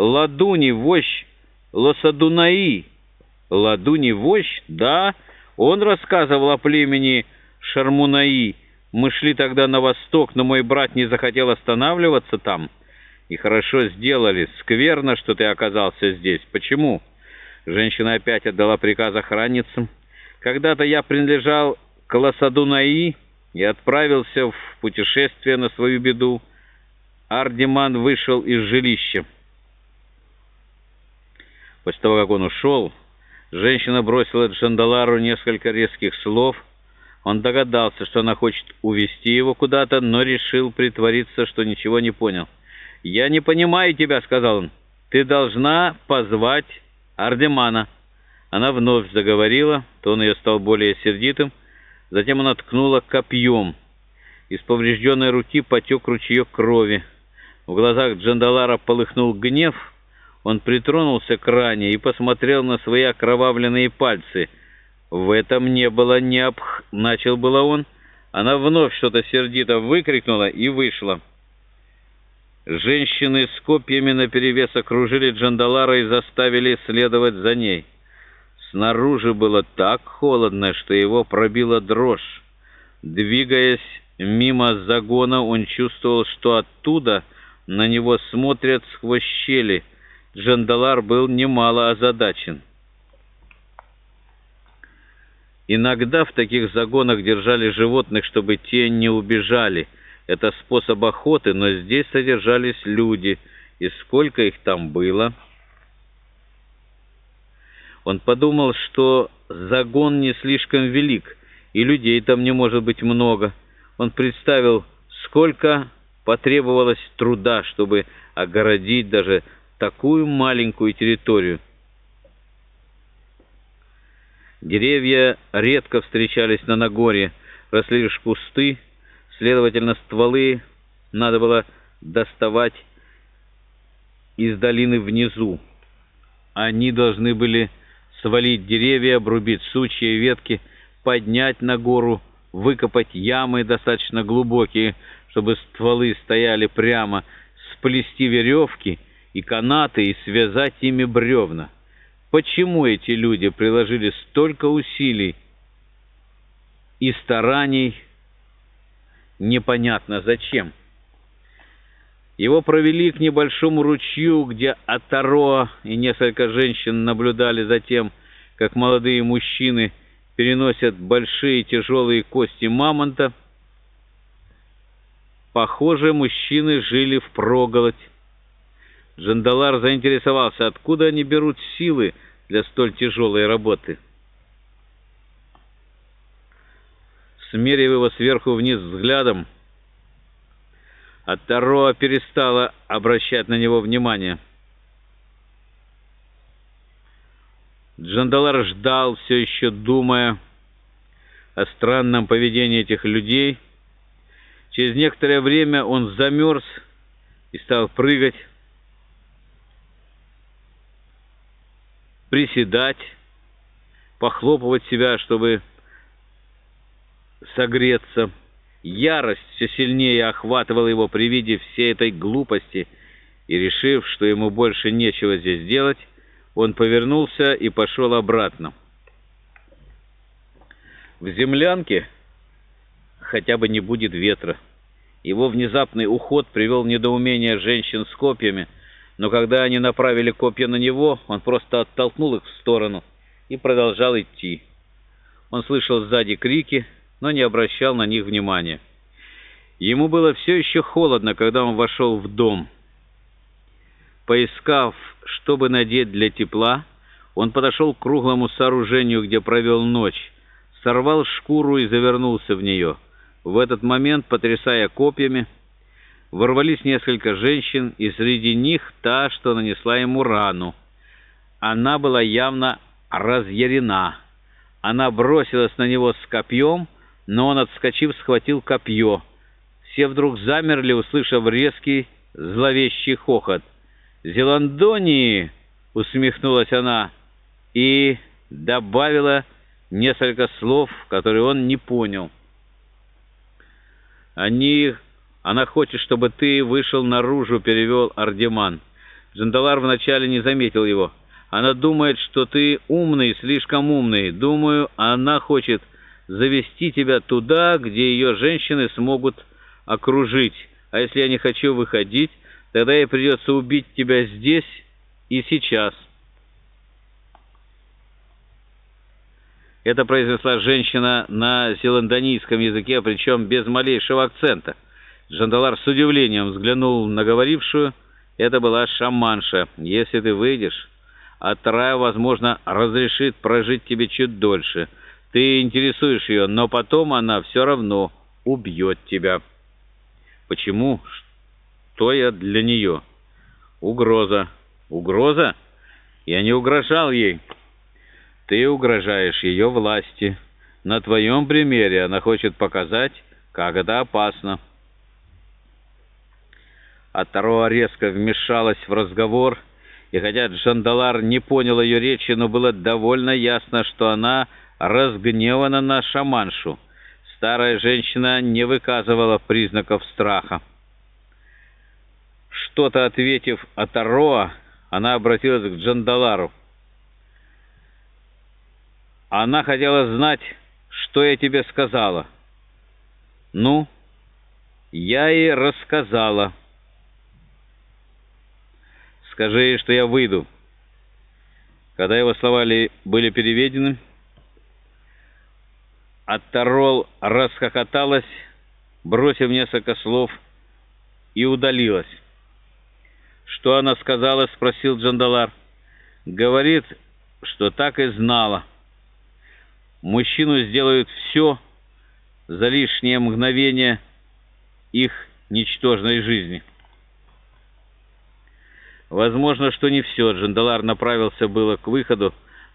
Ладуни, вождь Лосадунаи. Ладуни, вождь? Да, он рассказывал о племени Шармунаи. Мы шли тогда на восток, но мой брат не захотел останавливаться там. И хорошо сделали. Скверно, что ты оказался здесь. Почему? Женщина опять отдала приказ охранницам. Когда-то я принадлежал к Лосадунаи и отправился в путешествие на свою беду. Ардиман вышел из жилища. После того, как он ушел, женщина бросила Джандалару несколько резких слов. Он догадался, что она хочет увести его куда-то, но решил притвориться, что ничего не понял. «Я не понимаю тебя», — сказал он. «Ты должна позвать Ардемана». Она вновь заговорила, тон ее стал более сердитым. Затем она ткнула копьем. Из поврежденной руки потек ручеек крови. В глазах Джандалара полыхнул гнев. Он притронулся к ране и посмотрел на свои окровавленные пальцы. «В этом не было необх...» — начал было он. Она вновь что-то сердито выкрикнула и вышла. Женщины с копьями наперевес окружили Джандалара и заставили следовать за ней. Снаружи было так холодно, что его пробила дрожь. Двигаясь мимо загона, он чувствовал, что оттуда на него смотрят сквозь щели. Джандалар был немало озадачен. Иногда в таких загонах держали животных, чтобы те не убежали. Это способ охоты, но здесь содержались люди. И сколько их там было? Он подумал, что загон не слишком велик, и людей там не может быть много. Он представил, сколько потребовалось труда, чтобы огородить даже такую маленькую территорию. Деревья редко встречались на Нагорье, росли лишь кусты, следовательно, стволы надо было доставать из долины внизу. Они должны были свалить деревья, обрубить сучья и ветки, поднять на гору, выкопать ямы достаточно глубокие, чтобы стволы стояли прямо, сплести веревки и канаты и связать ими бревна. Почему эти люди приложили столько усилий и стараний, непонятно зачем. Его провели к небольшому ручью, где Атароа и несколько женщин наблюдали за тем, как молодые мужчины переносят большие тяжелые кости мамонта. Похоже, мужчины жили в проголодь. Джандалар заинтересовался, откуда они берут силы для столь тяжелой работы. Смерив его сверху вниз взглядом, Аттароа перестала обращать на него внимание. Джандалар ждал, все еще думая о странном поведении этих людей. Через некоторое время он замерз и стал прыгать, приседать, похлопывать себя, чтобы согреться. Ярость все сильнее охватывала его при виде всей этой глупости, и, решив, что ему больше нечего здесь делать, он повернулся и пошел обратно. В землянке хотя бы не будет ветра. Его внезапный уход привел в недоумение женщин с копьями, но когда они направили копья на него, он просто оттолкнул их в сторону и продолжал идти. Он слышал сзади крики, но не обращал на них внимания. Ему было все еще холодно, когда он вошел в дом. Поискав, чтобы надеть для тепла, он подошел к круглому сооружению, где провел ночь, сорвал шкуру и завернулся в нее. В этот момент, потрясая копьями, ворвались несколько женщин, и среди них та, что нанесла ему рану. Она была явно разъярена. Она бросилась на него с копьем, но он, отскочив, схватил копье. Все вдруг замерли, услышав резкий, зловещий хохот. «Зеландонии!» — усмехнулась она и добавила несколько слов, которые он не понял. «Они... Она хочет, чтобы ты вышел наружу», — перевел Ардеман. Джандалар вначале не заметил его. Она думает, что ты умный, слишком умный. Думаю, она хочет завести тебя туда, где ее женщины смогут окружить. А если я не хочу выходить, тогда ей придется убить тебя здесь и сейчас». Это произнесла женщина на зеландонийском языке, причем без малейшего акцента. Джандалар с удивлением взглянул на говорившую. Это была шаманша. «Если ты выйдешь, Атрая, возможно, разрешит прожить тебе чуть дольше. Ты интересуешь ее, но потом она все равно убьет тебя». «Почему? Что я для нее?» «Угроза». «Угроза? Я не угрожал ей». Ты угрожаешь ее власти. На твоем примере она хочет показать, как это опасно. Атароа резко вмешалась в разговор, и хотя Джандалар не понял ее речи, но было довольно ясно, что она разгневана на шаманшу. Старая женщина не выказывала признаков страха. Что-то ответив Атароа, она обратилась к Джандалару. Она хотела знать, что я тебе сказала. Ну, я ей рассказала. Скажи что я выйду. Когда его слова были переведены, Аттарол расхохоталась, бросив несколько слов, и удалилась. «Что она сказала?» — спросил Джандалар. «Говорит, что так и знала». Мужчину сделают все за лишнее мгновение их ничтожной жизни. Возможно, что не все. Джандалар направился было к выходу,